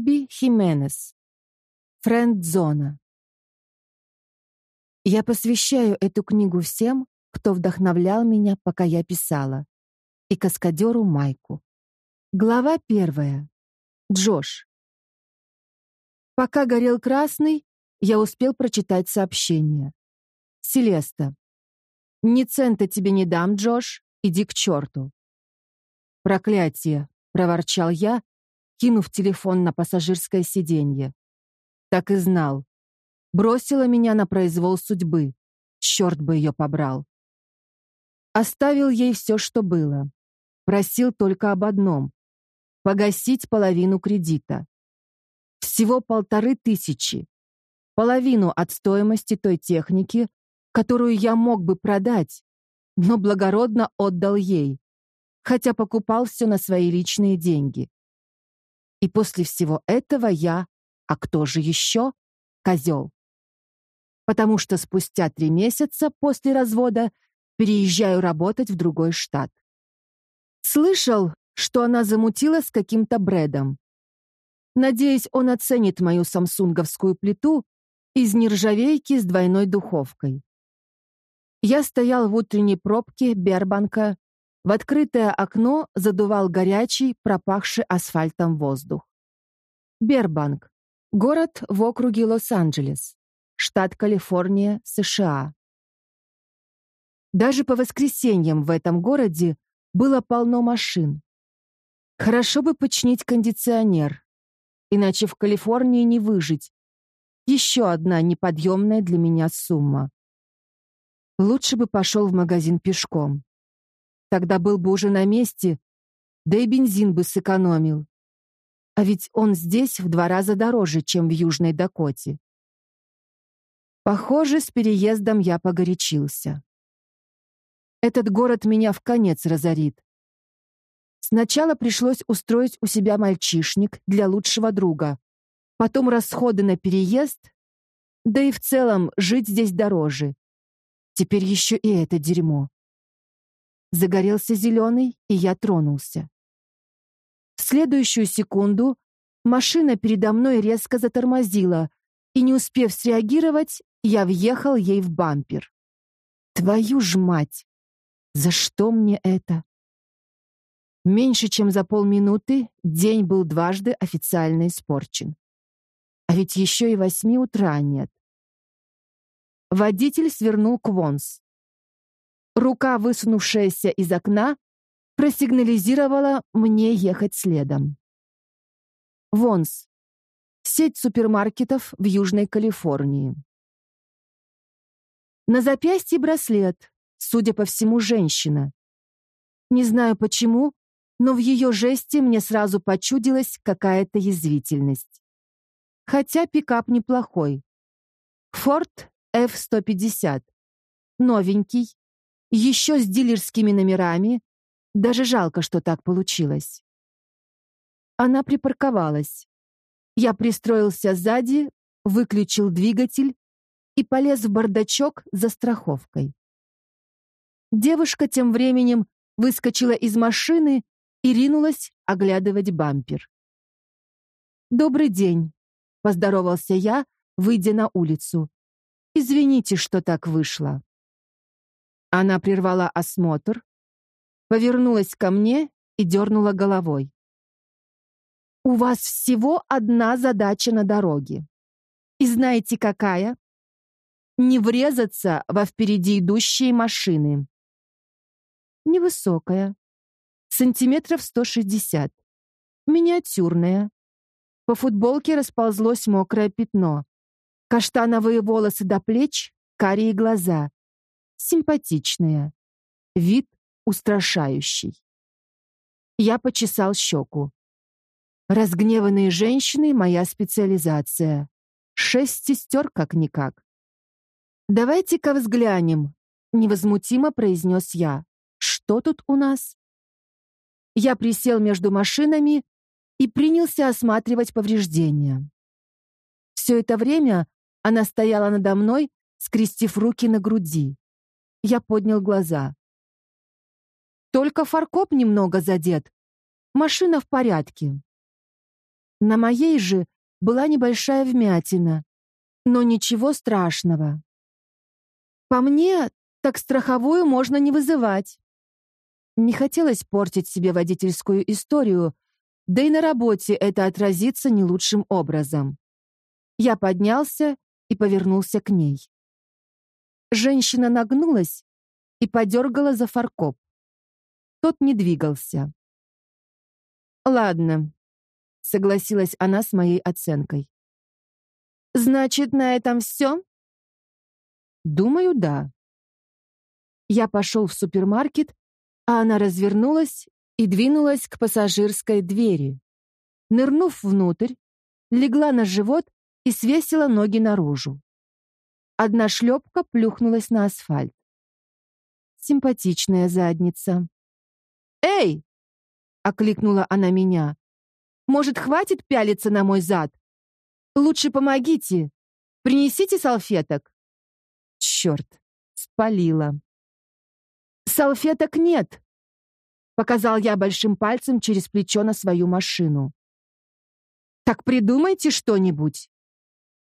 Робби Хименес. Френд-зона. Я посвящаю эту книгу всем, кто вдохновлял меня, пока я писала, и каскадеру Майку. Глава первая. Джош. Пока горел красный, я успел прочитать сообщение. Селеста. «Ни цента тебе не дам, Джош, иди к черту». «Проклятие», — проворчал я, кинув телефон на пассажирское сиденье. Так и знал. Бросила меня на произвол судьбы. Черт бы ее побрал. Оставил ей все, что было. Просил только об одном — погасить половину кредита. Всего полторы тысячи. Половину от стоимости той техники, которую я мог бы продать, но благородно отдал ей, хотя покупал все на свои личные деньги. И после всего этого я, а кто же еще, козел. Потому что спустя три месяца после развода переезжаю работать в другой штат. Слышал, что она замутила с каким-то Брэдом. Надеюсь, он оценит мою самсунговскую плиту из нержавейки с двойной духовкой. Я стоял в утренней пробке Бербанка, в открытое окно задувал горячий, пропахший асфальтом воздух. Бербанк. Город в округе Лос-Анджелес, штат Калифорния, США. Даже по воскресеньям в этом городе было полно машин. Хорошо бы починить кондиционер, иначе в Калифорнии не выжить. Еще одна неподъемная для меня сумма. Лучше бы пошел в магазин пешком. Тогда был бы уже на месте, да и бензин бы сэкономил. А ведь он здесь в два раза дороже, чем в Южной Дакоте. Похоже, с переездом я погорячился. Этот город меня в конец разорит. Сначала пришлось устроить у себя мальчишник для лучшего друга, потом расходы на переезд, да и в целом жить здесь дороже. Теперь еще и это дерьмо. Загорелся зеленый, и я тронулся. В следующую секунду машина передо мной резко затормозила, и, не успев среагировать, я въехал ей в бампер. Твою ж мать! За что мне это? Меньше чем за полминуты день был дважды официально испорчен. А ведь еще и восьми утра нет. Водитель свернул к Вонс. Рука, высунувшаяся из окна, просигнализировала мне ехать следом. Вонс. Сеть супермаркетов в Южной Калифорнии. На запястье браслет, судя по всему, женщина. Не знаю почему, но в ее жесте мне сразу почудилась какая-то язвительность. Хотя пикап неплохой. Форд F-150. Новенький, еще с дилерскими номерами. Даже жалко, что так получилось. Она припарковалась. Я пристроился сзади, выключил двигатель и полез в бардачок за страховкой. Девушка тем временем выскочила из машины и ринулась оглядывать бампер. «Добрый день», — поздоровался я, выйдя на улицу. Извините, что так вышло. Она прервала осмотр, повернулась ко мне и дернула головой. У вас всего одна задача на дороге. И знаете какая? Не врезаться во впереди идущие машины. Невысокая, сантиметров 160, миниатюрная. По футболке расползлось мокрое пятно. Каштановые волосы до плеч, карие глаза. Симпатичная. Вид устрашающий. Я почесал щеку. Разгневанные женщины — моя специализация. Шесть сестер как-никак. «Давайте-ка взглянем», — невозмутимо произнес я. «Что тут у нас?» Я присел между машинами и принялся осматривать повреждения. Все это время она стояла надо мной, скрестив руки на груди. Я поднял глаза. Только фаркоп немного задет. Машина в порядке. На моей же была небольшая вмятина, но ничего страшного. По мне, так страховую можно не вызывать. Не хотелось портить себе водительскую историю, да и на работе это отразится не лучшим образом. Я поднялся и повернулся к ней. Женщина нагнулась и подергала за фаркоп. Тот не двигался. «Ладно», — согласилась она с моей оценкой. «Значит, на этом все?» «Думаю, да». Я пошел в супермаркет, а она развернулась и двинулась к пассажирской двери. Нырнув внутрь, легла на живот и свесила ноги наружу. Одна шлепка плюхнулась на асфальт. Симпатичная задница. «Эй!» — окликнула она меня. «Может, хватит пялиться на мой зад? Лучше помогите. Принесите салфеток». Черт, спалила. «Салфеток нет!» — показал я большим пальцем через плечо на свою машину. «Так придумайте что-нибудь!»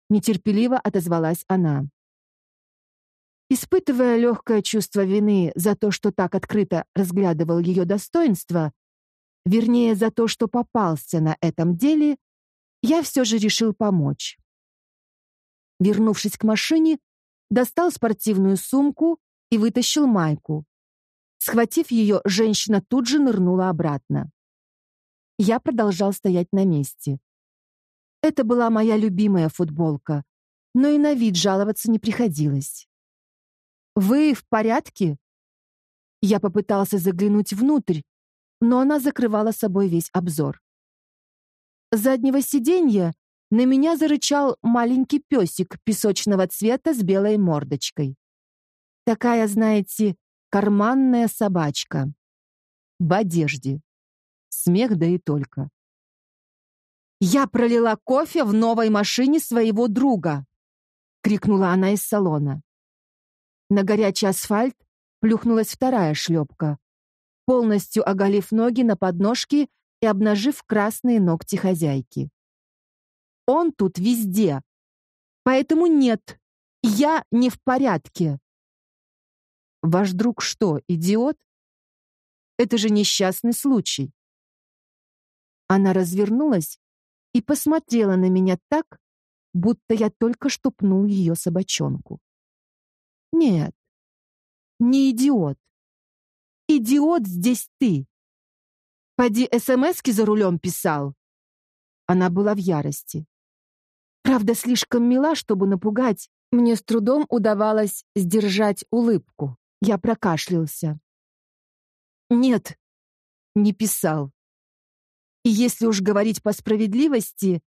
Нетерпеливо отозвалась она. Испытывая легкое чувство вины за то, что так открыто разглядывал ее достоинства, вернее, за то, что попался на этом деле, я все же решил помочь. Вернувшись к машине, достал спортивную сумку и вытащил майку. Схватив ее, женщина тут же нырнула обратно. Я продолжал стоять на месте. Это была моя любимая футболка, но и на вид жаловаться не приходилось. «Вы в порядке?» Я попытался заглянуть внутрь, но она закрывала собой весь обзор. С заднего сиденья на меня зарычал маленький песик песочного цвета с белой мордочкой. Такая, знаете, карманная собачка. В одежде. Смех да и только. «Я пролила кофе в новой машине своего друга!» — крикнула она из салона. На горячий асфальт плюхнулась вторая шлепка, полностью оголив ноги на подножке и обнажив красные ногти хозяйки. «Он тут везде, поэтому нет, я не в порядке». «Ваш друг что, идиот? Это же несчастный случай». Она развернулась и посмотрела на меня так, будто я только что пнул ее собачонку. Нет, не идиот. Идиот здесь ты. Поди СМСки за рулем писал. Она была в ярости. Правда, слишком мила, чтобы напугать. Мне с трудом удавалось сдержать улыбку. Я прокашлялся. Нет, не писал. И если уж говорить по справедливости,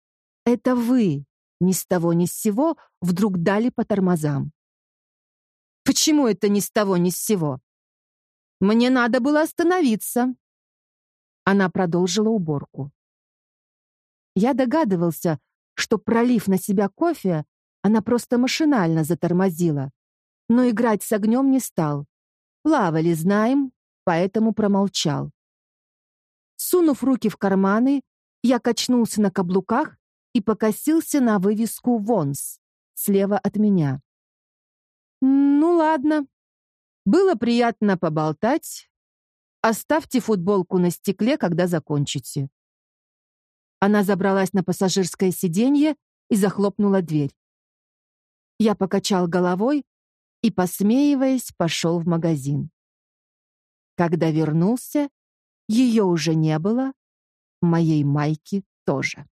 это вы ни с того ни с сего вдруг дали по тормозам. Почему это ни с того ни с сего? Мне надо было остановиться. Она продолжила уборку. Я догадывался, что пролив на себя кофе, она просто машинально затормозила, но играть с огнем не стал. Плавали, знаем, поэтому промолчал. Сунув руки в карманы, я качнулся на каблуках и покосился на вывеску «Вонс» слева от меня. «Ну ладно. Было приятно поболтать. Оставьте футболку на стекле, когда закончите». Она забралась на пассажирское сиденье и захлопнула дверь. Я покачал головой и, посмеиваясь, пошел в магазин. Когда вернулся, ее уже не было, моей майки тоже.